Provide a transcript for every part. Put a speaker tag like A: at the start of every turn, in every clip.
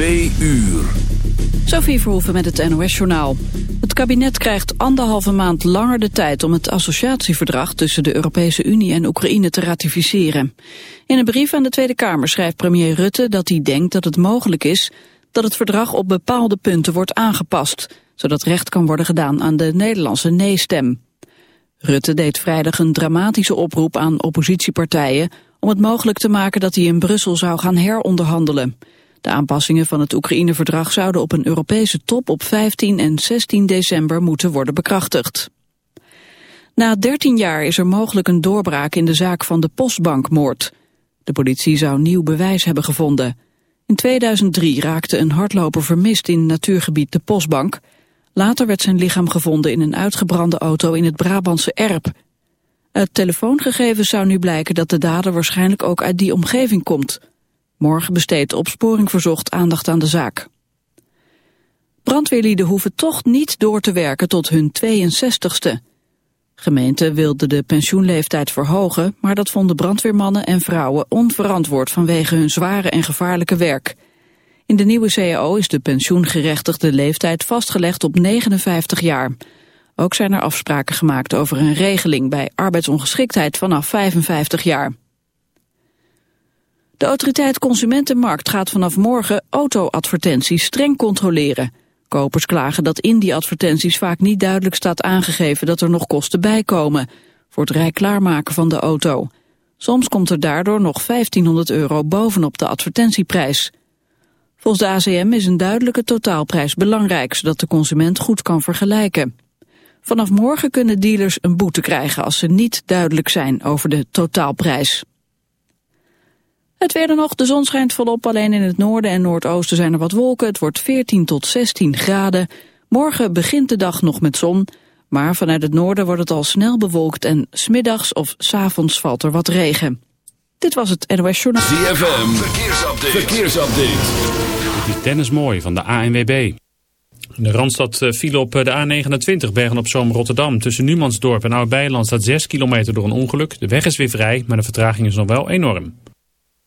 A: Twee uur.
B: Sophie Verhoeven met het NOS-journaal. Het kabinet krijgt anderhalve maand langer de tijd om het associatieverdrag tussen de Europese Unie en Oekraïne te ratificeren. In een brief aan de Tweede Kamer schrijft premier Rutte dat hij denkt dat het mogelijk is dat het verdrag op bepaalde punten wordt aangepast, zodat recht kan worden gedaan aan de Nederlandse nee-stem. Rutte deed vrijdag een dramatische oproep aan oppositiepartijen om het mogelijk te maken dat hij in Brussel zou gaan heronderhandelen. De aanpassingen van het Oekraïne-verdrag zouden op een Europese top op 15 en 16 december moeten worden bekrachtigd. Na 13 jaar is er mogelijk een doorbraak in de zaak van de postbankmoord. De politie zou nieuw bewijs hebben gevonden. In 2003 raakte een hardloper vermist in natuurgebied de Postbank. Later werd zijn lichaam gevonden in een uitgebrande auto in het Brabantse Erp. Uit telefoongegevens zou nu blijken dat de dader waarschijnlijk ook uit die omgeving komt. Morgen besteedt opsporing verzocht aandacht aan de zaak. Brandweerlieden hoeven toch niet door te werken tot hun 62ste. Gemeenten wilden de pensioenleeftijd verhogen, maar dat vonden brandweermannen en vrouwen onverantwoord vanwege hun zware en gevaarlijke werk. In de nieuwe CAO is de pensioengerechtigde leeftijd vastgelegd op 59 jaar. Ook zijn er afspraken gemaakt over een regeling bij arbeidsongeschiktheid vanaf 55 jaar. De autoriteit Consumentenmarkt gaat vanaf morgen auto-advertenties streng controleren. Kopers klagen dat in die advertenties vaak niet duidelijk staat aangegeven dat er nog kosten bij komen voor het rij klaarmaken van de auto. Soms komt er daardoor nog 1500 euro bovenop de advertentieprijs. Volgens de ACM is een duidelijke totaalprijs belangrijk, zodat de consument goed kan vergelijken. Vanaf morgen kunnen dealers een boete krijgen als ze niet duidelijk zijn over de totaalprijs. Het weer dan nog, de zon schijnt volop, alleen in het noorden en noordoosten zijn er wat wolken. Het wordt 14 tot 16 graden. Morgen begint de dag nog met zon, maar vanuit het noorden wordt het al snel bewolkt en smiddags of s avonds valt er wat regen. Dit was het NOS Journaal.
A: ZFM, verkeersupdate. verkeersupdate.
C: Het is Dennis Mooi van de ANWB. De Randstad eh, viel op eh, de A29 Bergen op Zoom Rotterdam. Tussen Numansdorp en Oud-Beiland staat 6 kilometer door een ongeluk. De weg is weer vrij, maar de vertraging is nog wel enorm.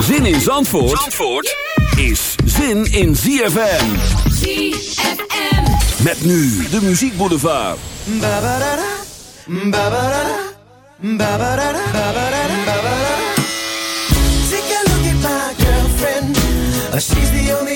A: Zin in Zandvoort, Zandvoort is zin in ZFM.
D: ZFM.
A: Met nu de Muziek Boulevard.
E: Take a look at my girlfriend. Uh, She's the only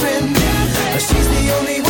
E: girlfriend. She's the only one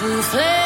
F: Burn into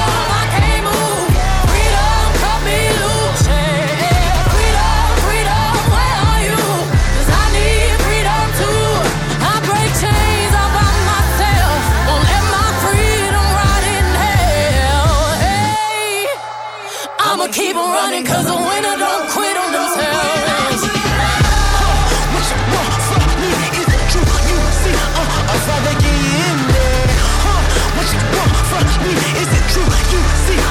F: keep on running 'cause the winner don't quit on themselves.
E: What you want from me? Is it true? You see, uh, rather get in there. What you want from me? Is it true? You see,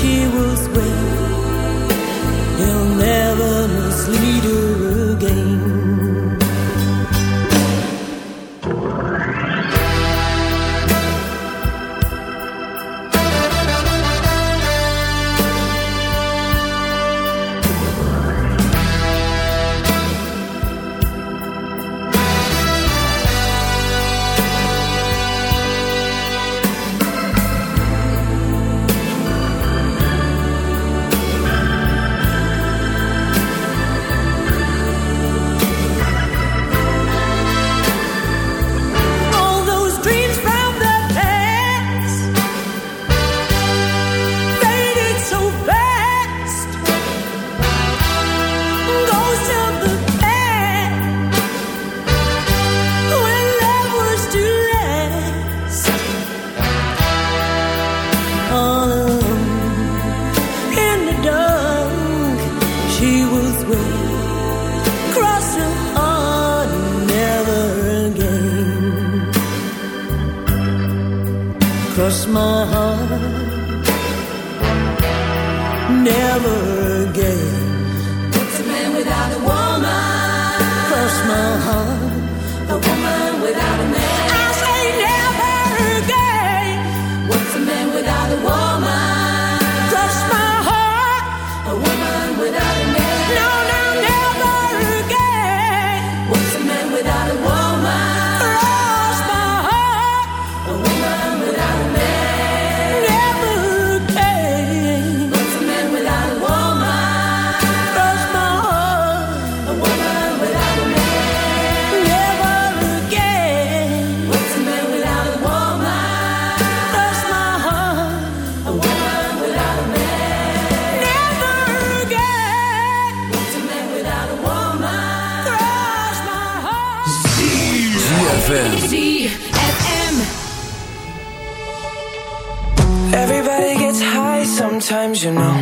G: she will swear he'll never mislead her
H: you know.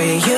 H: you.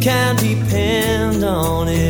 I: can depend on it.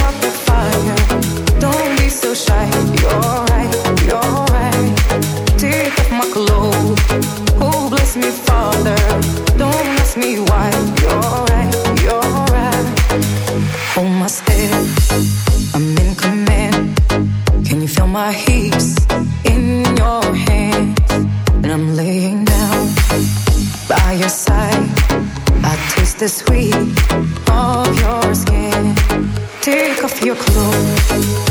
J: close.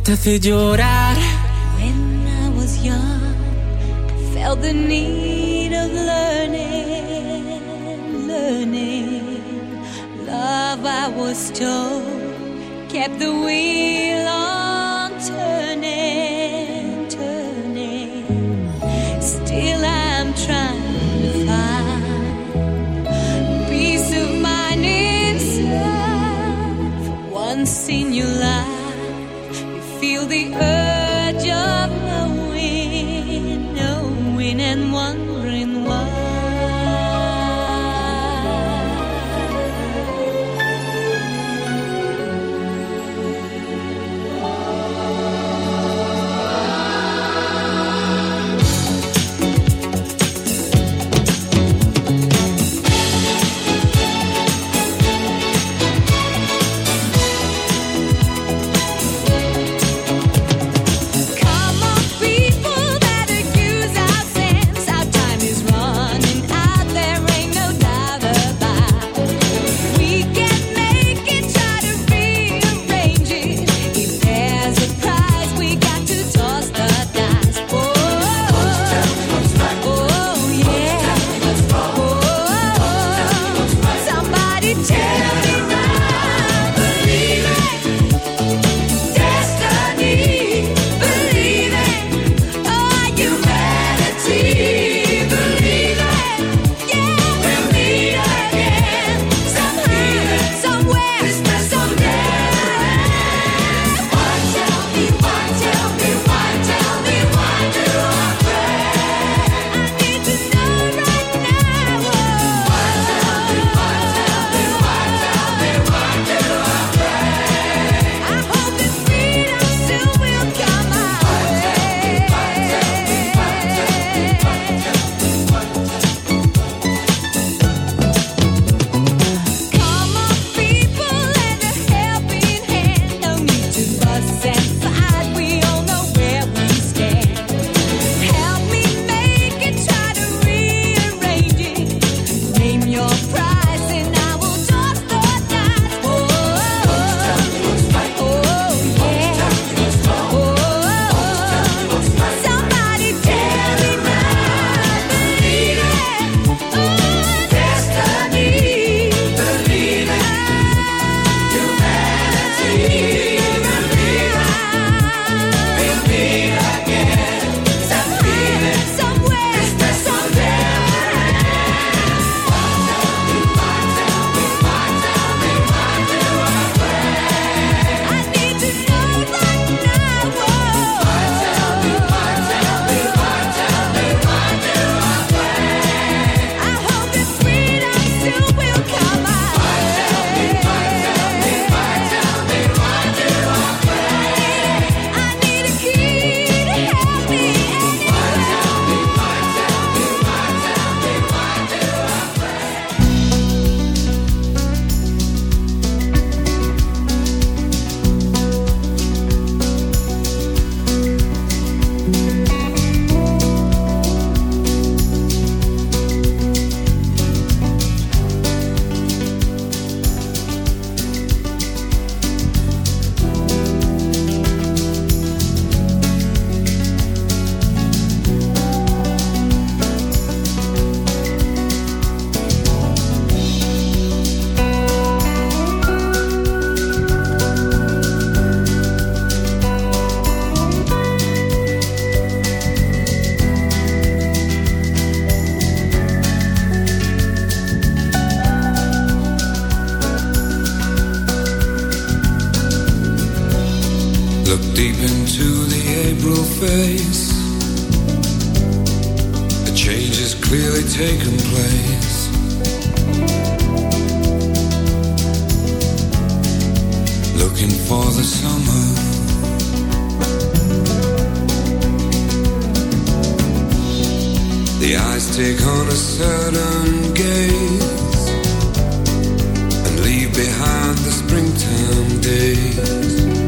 K: te hace llorar.
G: and one your. The
L: April face. A change has clearly taken place. Looking for the summer. The eyes take on a certain gaze and leave behind the springtime days.